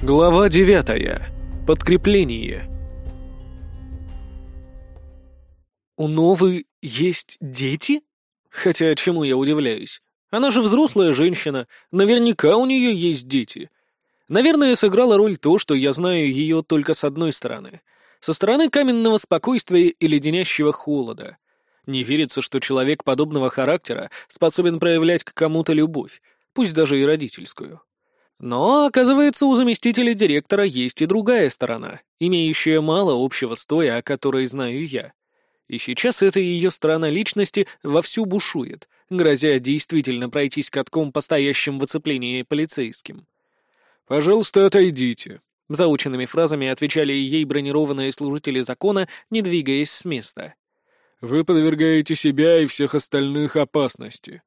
Глава девятая. Подкрепление. У Новы есть дети? Хотя чему я удивляюсь? Она же взрослая женщина, наверняка у нее есть дети. Наверное, сыграла роль то, что я знаю ее только с одной стороны. Со стороны каменного спокойствия и леденящего холода. Не верится, что человек подобного характера способен проявлять к кому-то любовь, пусть даже и родительскую. Но, оказывается, у заместителя директора есть и другая сторона, имеющая мало общего с той, о которой знаю я. И сейчас эта ее сторона личности вовсю бушует, грозя действительно пройтись катком по стоящим в оцеплении полицейским. «Пожалуйста, отойдите», — заученными фразами отвечали ей бронированные служители закона, не двигаясь с места. «Вы подвергаете себя и всех остальных опасности.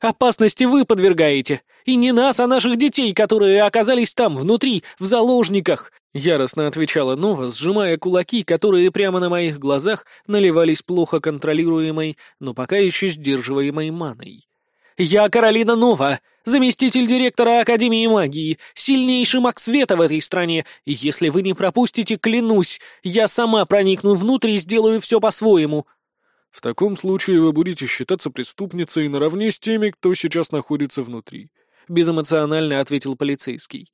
Опасности вы подвергаете. И не нас, а наших детей, которые оказались там, внутри, в заложниках!» Яростно отвечала Нова, сжимая кулаки, которые прямо на моих глазах наливались плохо контролируемой, но пока еще сдерживаемой маной. «Я Каролина Нова, заместитель директора Академии магии, сильнейший маг света в этой стране, и если вы не пропустите, клянусь, я сама проникну внутрь и сделаю все по-своему. В таком случае вы будете считаться преступницей наравне с теми, кто сейчас находится внутри», — безэмоционально ответил полицейский.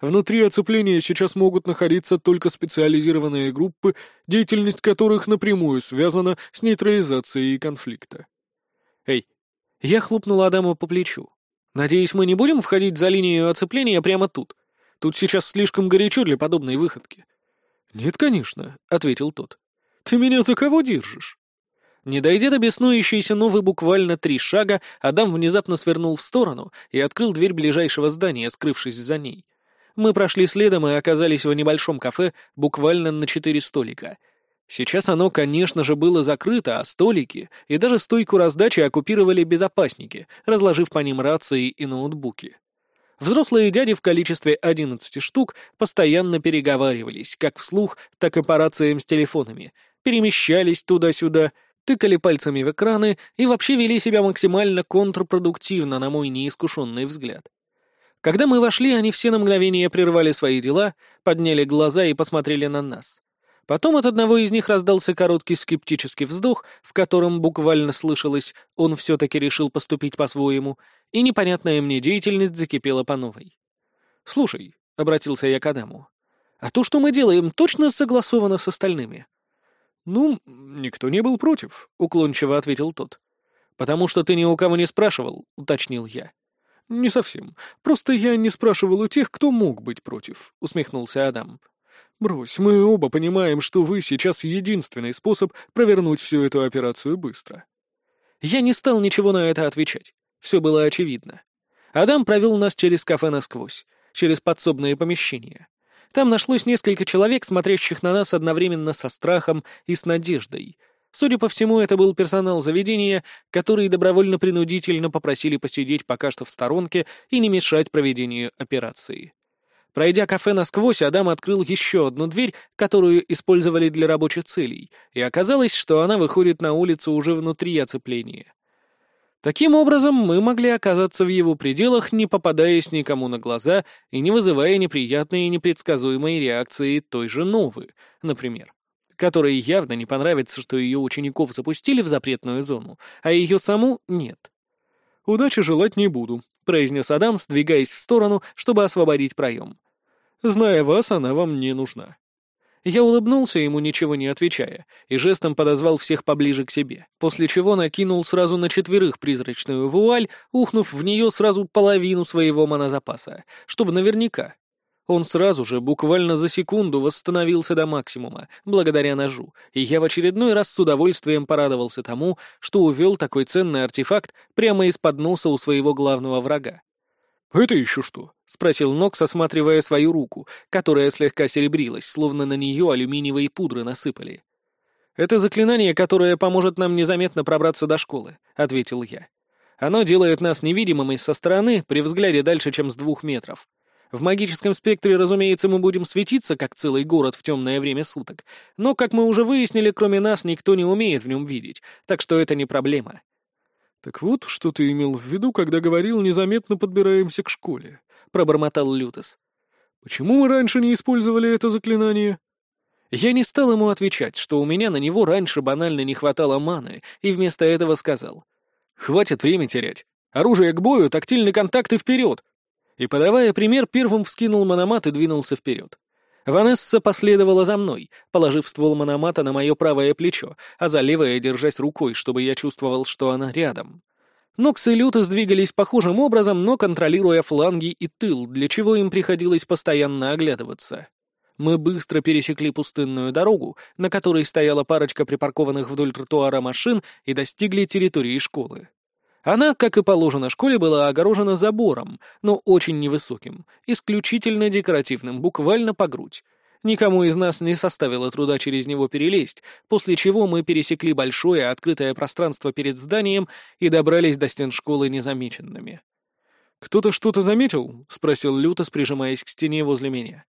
«Внутри оцепления сейчас могут находиться только специализированные группы, деятельность которых напрямую связана с нейтрализацией конфликта». «Эй!» Я хлопнул Адаму по плечу. «Надеюсь, мы не будем входить за линию оцепления прямо тут. Тут сейчас слишком горячо для подобной выходки». «Нет, конечно», — ответил тот. «Ты меня за кого держишь?» Не дойдя до беснующейся новой буквально три шага, Адам внезапно свернул в сторону и открыл дверь ближайшего здания, скрывшись за ней. Мы прошли следом и оказались в небольшом кафе буквально на четыре столика. Сейчас оно, конечно же, было закрыто, а столики и даже стойку раздачи оккупировали безопасники, разложив по ним рации и ноутбуки. Взрослые дяди в количестве 11 штук постоянно переговаривались, как вслух, так и по рациям с телефонами, перемещались туда-сюда — тыкали пальцами в экраны и вообще вели себя максимально контрпродуктивно, на мой неискушенный взгляд. Когда мы вошли, они все на мгновение прервали свои дела, подняли глаза и посмотрели на нас. Потом от одного из них раздался короткий скептический вздох, в котором буквально слышалось «он все-таки решил поступить по-своему», и непонятная мне деятельность закипела по новой. «Слушай», — обратился я к Адаму, — «а то, что мы делаем, точно согласовано с остальными?» «Ну, никто не был против», — уклончиво ответил тот. «Потому что ты ни у кого не спрашивал», — уточнил я. «Не совсем. Просто я не спрашивал у тех, кто мог быть против», — усмехнулся Адам. «Брось, мы оба понимаем, что вы сейчас единственный способ провернуть всю эту операцию быстро». Я не стал ничего на это отвечать. Все было очевидно. Адам провел нас через кафе насквозь, через подсобные помещения. Там нашлось несколько человек, смотрящих на нас одновременно со страхом и с надеждой. Судя по всему, это был персонал заведения, который добровольно-принудительно попросили посидеть пока что в сторонке и не мешать проведению операции. Пройдя кафе насквозь, Адам открыл еще одну дверь, которую использовали для рабочих целей, и оказалось, что она выходит на улицу уже внутри оцепления. Таким образом, мы могли оказаться в его пределах, не попадаясь никому на глаза и не вызывая неприятные и непредсказуемые реакции той же Новы, например, которой явно не понравится, что ее учеников запустили в запретную зону, а ее саму нет. «Удачи желать не буду», — произнес Адам, сдвигаясь в сторону, чтобы освободить проем. «Зная вас, она вам не нужна». Я улыбнулся ему, ничего не отвечая, и жестом подозвал всех поближе к себе, после чего накинул сразу на четверых призрачную вуаль, ухнув в нее сразу половину своего монозапаса, чтобы наверняка. Он сразу же, буквально за секунду, восстановился до максимума, благодаря ножу, и я в очередной раз с удовольствием порадовался тому, что увел такой ценный артефакт прямо из-под носа у своего главного врага. «Это еще что?» — спросил Нокс, осматривая свою руку, которая слегка серебрилась, словно на нее алюминиевой пудры насыпали. «Это заклинание, которое поможет нам незаметно пробраться до школы», — ответил я. «Оно делает нас невидимыми со стороны при взгляде дальше, чем с двух метров. В магическом спектре, разумеется, мы будем светиться, как целый город в темное время суток, но, как мы уже выяснили, кроме нас никто не умеет в нем видеть, так что это не проблема». «Так вот, что ты имел в виду, когда говорил, незаметно подбираемся к школе», — пробормотал Лютос. Почему мы раньше не использовали это заклинание? Я не стал ему отвечать, что у меня на него раньше банально не хватало маны, и вместо этого сказал. «Хватит время терять. Оружие к бою, тактильный контакт и вперед!» И, подавая пример, первым вскинул мономат и двинулся вперед. Ванесса последовала за мной, положив ствол мономата на мое правое плечо, а за левое держась рукой, чтобы я чувствовал, что она рядом. Нокс и Лютос двигались похожим образом, но контролируя фланги и тыл, для чего им приходилось постоянно оглядываться. Мы быстро пересекли пустынную дорогу, на которой стояла парочка припаркованных вдоль тротуара машин, и достигли территории школы. Она, как и положено школе, была огорожена забором, но очень невысоким, исключительно декоративным, буквально по грудь. Никому из нас не составило труда через него перелезть, после чего мы пересекли большое открытое пространство перед зданием и добрались до стен школы незамеченными. «Кто-то что-то заметил?» — спросил Лютос, прижимаясь к стене возле меня.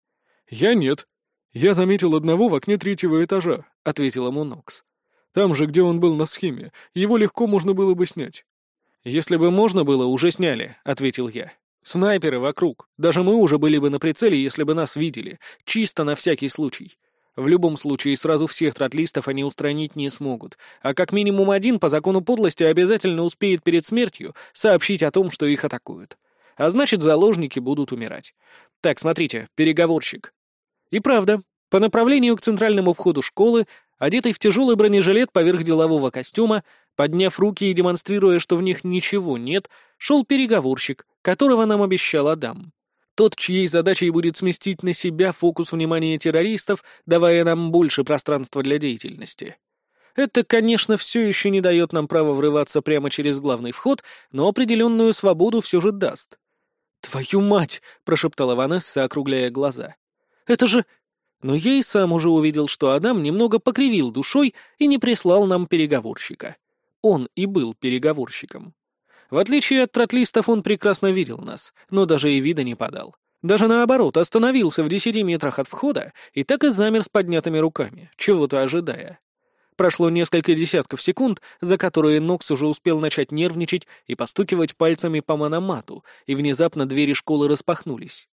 «Я нет. Я заметил одного в окне третьего этажа», — ответил ему. «Там же, где он был на схеме, его легко можно было бы снять». «Если бы можно было, уже сняли», — ответил я. «Снайперы вокруг. Даже мы уже были бы на прицеле, если бы нас видели. Чисто на всякий случай. В любом случае, сразу всех тротлистов они устранить не смогут, а как минимум один по закону подлости обязательно успеет перед смертью сообщить о том, что их атакуют. А значит, заложники будут умирать. Так, смотрите, переговорщик. И правда, по направлению к центральному входу школы, одетый в тяжелый бронежилет поверх делового костюма, подняв руки и демонстрируя, что в них ничего нет, шел переговорщик, которого нам обещал Адам. Тот, чьей задачей будет сместить на себя фокус внимания террористов, давая нам больше пространства для деятельности. Это, конечно, все еще не дает нам права врываться прямо через главный вход, но определенную свободу все же даст. «Твою мать!» — прошептала Ванесса, округляя глаза. «Это же...» Но я и сам уже увидел, что Адам немного покривил душой и не прислал нам переговорщика. Он и был переговорщиком. В отличие от тротлистов, он прекрасно видел нас, но даже и вида не подал. Даже наоборот, остановился в десяти метрах от входа и так и замер с поднятыми руками, чего-то ожидая. Прошло несколько десятков секунд, за которые Нокс уже успел начать нервничать и постукивать пальцами по мономату, и внезапно двери школы распахнулись.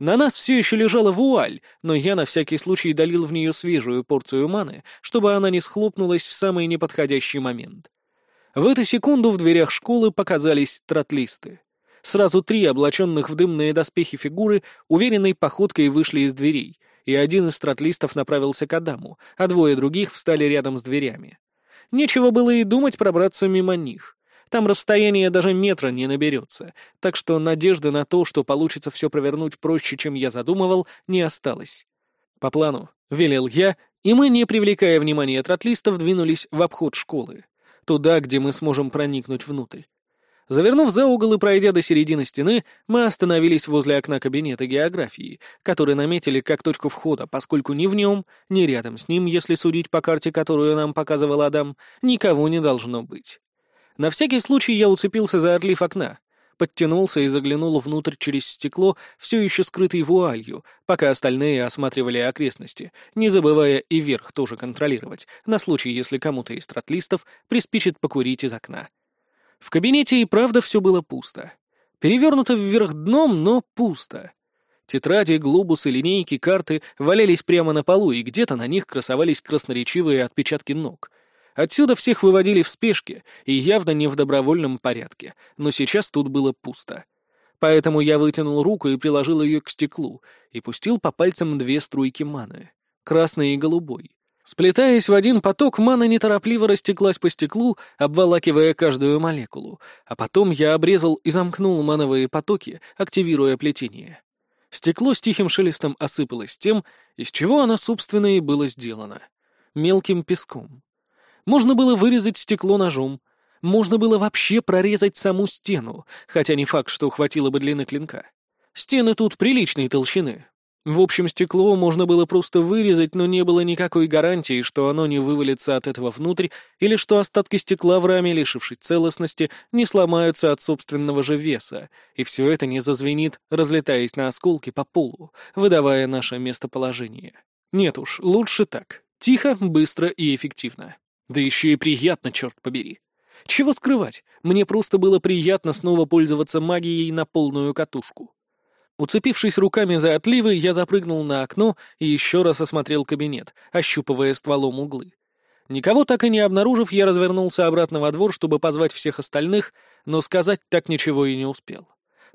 На нас все еще лежала вуаль, но я на всякий случай долил в нее свежую порцию маны, чтобы она не схлопнулась в самый неподходящий момент. В эту секунду в дверях школы показались тротлисты. Сразу три облаченных в дымные доспехи фигуры уверенной походкой вышли из дверей, и один из тротлистов направился к Адаму, а двое других встали рядом с дверями. Нечего было и думать пробраться мимо них. Там расстояние даже метра не наберется, так что надежды на то, что получится все провернуть проще, чем я задумывал, не осталось. По плану, велел я, и мы, не привлекая внимания тротлистов, двинулись в обход школы. Туда, где мы сможем проникнуть внутрь. Завернув за угол и пройдя до середины стены, мы остановились возле окна кабинета географии, который наметили как точку входа, поскольку ни в нем, ни рядом с ним, если судить по карте, которую нам показывал Адам, никого не должно быть. На всякий случай я уцепился за отлив окна, подтянулся и заглянул внутрь через стекло, все еще скрытый вуалью, пока остальные осматривали окрестности, не забывая и верх тоже контролировать, на случай, если кому-то из тротлистов приспичит покурить из окна. В кабинете и правда все было пусто. Перевернуто вверх дном, но пусто. Тетради, глобусы, линейки, карты валялись прямо на полу, и где-то на них красовались красноречивые отпечатки ног. Отсюда всех выводили в спешке, и явно не в добровольном порядке, но сейчас тут было пусто. Поэтому я вытянул руку и приложил ее к стеклу, и пустил по пальцам две струйки маны, красной и голубой. Сплетаясь в один поток, мана неторопливо растеклась по стеклу, обволакивая каждую молекулу, а потом я обрезал и замкнул мановые потоки, активируя плетение. Стекло с тихим шелестом осыпалось тем, из чего оно, собственно, и было сделано — мелким песком. Можно было вырезать стекло ножом, можно было вообще прорезать саму стену, хотя не факт, что хватило бы длины клинка. Стены тут приличной толщины, в общем, стекло можно было просто вырезать, но не было никакой гарантии, что оно не вывалится от этого внутрь, или что остатки стекла в раме, лишившись целостности, не сломаются от собственного же веса, и все это не зазвенит, разлетаясь на осколки по полу, выдавая наше местоположение. Нет уж, лучше так. Тихо, быстро и эффективно. Да еще и приятно, черт побери. Чего скрывать, мне просто было приятно снова пользоваться магией на полную катушку. Уцепившись руками за отливы, я запрыгнул на окно и еще раз осмотрел кабинет, ощупывая стволом углы. Никого так и не обнаружив, я развернулся обратно во двор, чтобы позвать всех остальных, но сказать так ничего и не успел.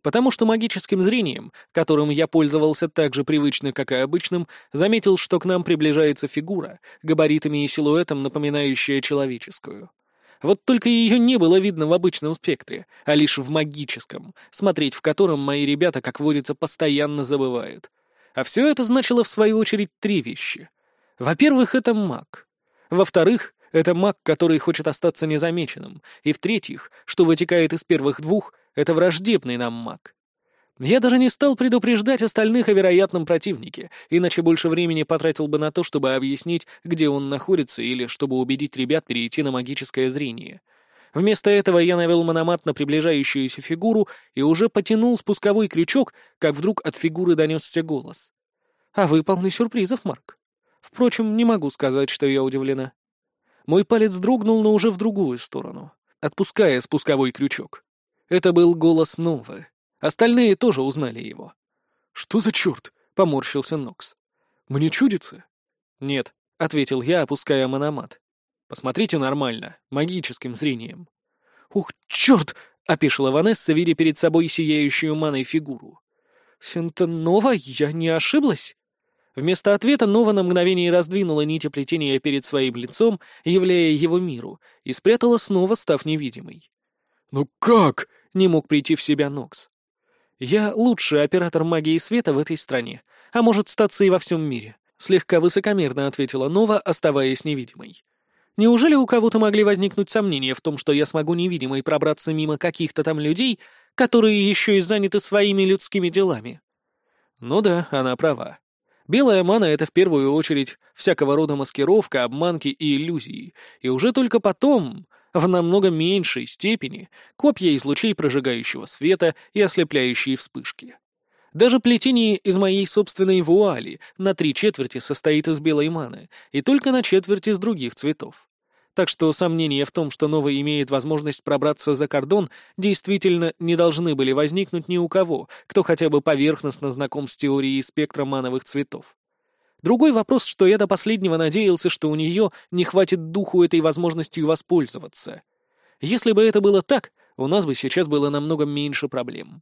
Потому что магическим зрением, которым я пользовался так же привычно, как и обычным, заметил, что к нам приближается фигура, габаритами и силуэтом напоминающая человеческую. Вот только ее не было видно в обычном спектре, а лишь в магическом, смотреть в котором мои ребята, как водится, постоянно забывают. А все это значило, в свою очередь, три вещи. Во-первых, это маг. Во-вторых, это маг, который хочет остаться незамеченным. И в-третьих, что вытекает из первых двух, это враждебный нам маг. Я даже не стал предупреждать остальных о вероятном противнике, иначе больше времени потратил бы на то, чтобы объяснить, где он находится, или чтобы убедить ребят перейти на магическое зрение. Вместо этого я навел мономат на приближающуюся фигуру и уже потянул спусковой крючок, как вдруг от фигуры донесся голос. «А вы полны сюрпризов, Марк. Впрочем, не могу сказать, что я удивлена». Мой палец дрогнул, но уже в другую сторону, отпуская спусковой крючок. Это был голос Новы. Остальные тоже узнали его. «Что за черт?» — поморщился Нокс. «Мне чудится?» «Нет», — ответил я, опуская мономат. «Посмотрите нормально, магическим зрением». «Ух, черт!» — опешила Ванесса, видя перед собой сияющую маной фигуру. «Сентонова, я не ошиблась?» Вместо ответа Нова на мгновение раздвинула нити плетения перед своим лицом, являя его миру, и спрятала снова, став невидимой. «Ну как?» — не мог прийти в себя Нокс. Я лучший оператор магии света в этой стране, а может статься и во всем мире», — слегка высокомерно ответила Нова, оставаясь невидимой. «Неужели у кого-то могли возникнуть сомнения в том, что я смогу невидимой пробраться мимо каких-то там людей, которые еще и заняты своими людскими делами?» Ну да, она права. Белая мана — это в первую очередь всякого рода маскировка, обманки и иллюзии, и уже только потом в намного меньшей степени копья из лучей прожигающего света и ослепляющие вспышки. Даже плетение из моей собственной вуали на три четверти состоит из белой маны, и только на четверти из других цветов. Так что сомнения в том, что новый имеет возможность пробраться за кордон, действительно не должны были возникнуть ни у кого, кто хотя бы поверхностно знаком с теорией спектра мановых цветов. Другой вопрос, что я до последнего надеялся, что у нее не хватит духу этой возможностью воспользоваться. Если бы это было так, у нас бы сейчас было намного меньше проблем.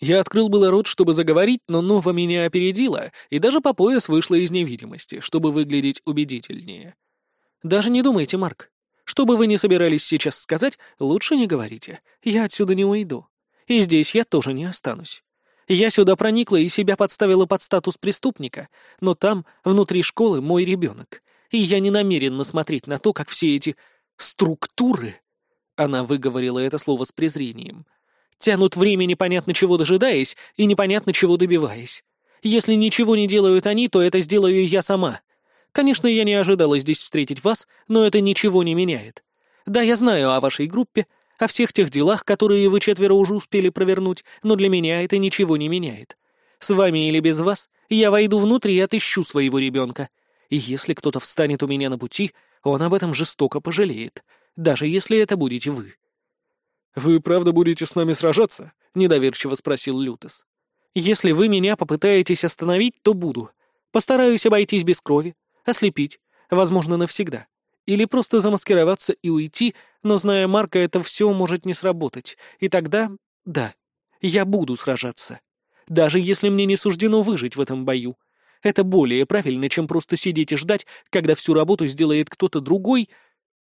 Я открыл было рот, чтобы заговорить, но Нова меня опередила и даже по пояс вышла из невидимости, чтобы выглядеть убедительнее. Даже не думайте, Марк. Что бы вы ни собирались сейчас сказать, лучше не говорите. Я отсюда не уйду. И здесь я тоже не останусь. Я сюда проникла и себя подставила под статус преступника, но там, внутри школы, мой ребенок. И я не намерена смотреть на то, как все эти структуры, она выговорила это слово с презрением, тянут время непонятно чего дожидаясь и непонятно чего добиваясь. Если ничего не делают они, то это сделаю я сама. Конечно, я не ожидала здесь встретить вас, но это ничего не меняет. Да, я знаю о вашей группе, о всех тех делах, которые вы четверо уже успели провернуть, но для меня это ничего не меняет. С вами или без вас я войду внутрь и отыщу своего ребенка. И если кто-то встанет у меня на пути, он об этом жестоко пожалеет, даже если это будете вы». «Вы правда будете с нами сражаться?» — недоверчиво спросил Лютес. «Если вы меня попытаетесь остановить, то буду. Постараюсь обойтись без крови, ослепить, возможно, навсегда. Или просто замаскироваться и уйти, но, зная Марка, это все может не сработать. И тогда, да, я буду сражаться. Даже если мне не суждено выжить в этом бою. Это более правильно, чем просто сидеть и ждать, когда всю работу сделает кто-то другой,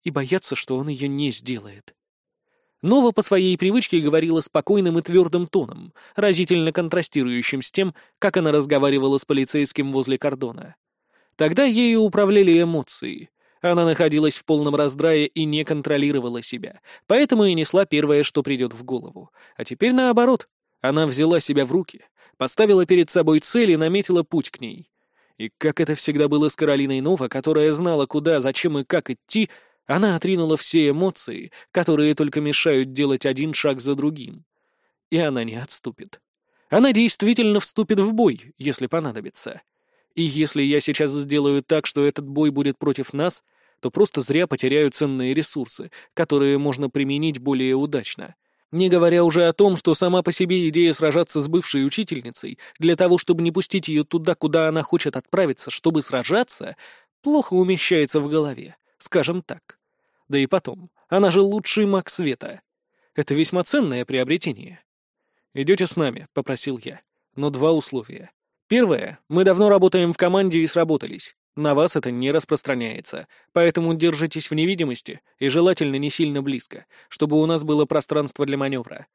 и бояться, что он ее не сделает. Нова по своей привычке говорила спокойным и твердым тоном, разительно контрастирующим с тем, как она разговаривала с полицейским возле кордона. Тогда ею управляли эмоции, она находилась в полном раздрае и не контролировала себя, поэтому и несла первое, что придет в голову. А теперь наоборот. Она взяла себя в руки, поставила перед собой цель и наметила путь к ней. И как это всегда было с Каролиной Нова, которая знала, куда, зачем и как идти, она отринула все эмоции, которые только мешают делать один шаг за другим. И она не отступит. Она действительно вступит в бой, если понадобится. И если я сейчас сделаю так, что этот бой будет против нас, то просто зря потеряю ценные ресурсы, которые можно применить более удачно. Не говоря уже о том, что сама по себе идея сражаться с бывшей учительницей для того, чтобы не пустить ее туда, куда она хочет отправиться, чтобы сражаться, плохо умещается в голове, скажем так. Да и потом, она же лучший маг света. Это весьма ценное приобретение. «Идете с нами», — попросил я. «Но два условия. Первое. Мы давно работаем в команде и сработались. На вас это не распространяется, поэтому держитесь в невидимости и желательно не сильно близко, чтобы у нас было пространство для маневра.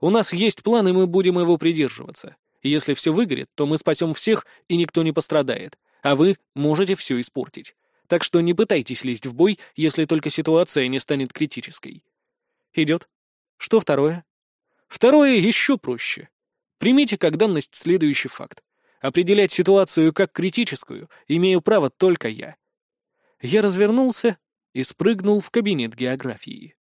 У нас есть план, и мы будем его придерживаться. Если все выгорит, то мы спасем всех, и никто не пострадает, а вы можете все испортить. Так что не пытайтесь лезть в бой, если только ситуация не станет критической. Идет. Что второе? Второе еще проще. Примите как данность следующий факт. Определять ситуацию как критическую имею право только я. Я развернулся и спрыгнул в кабинет географии.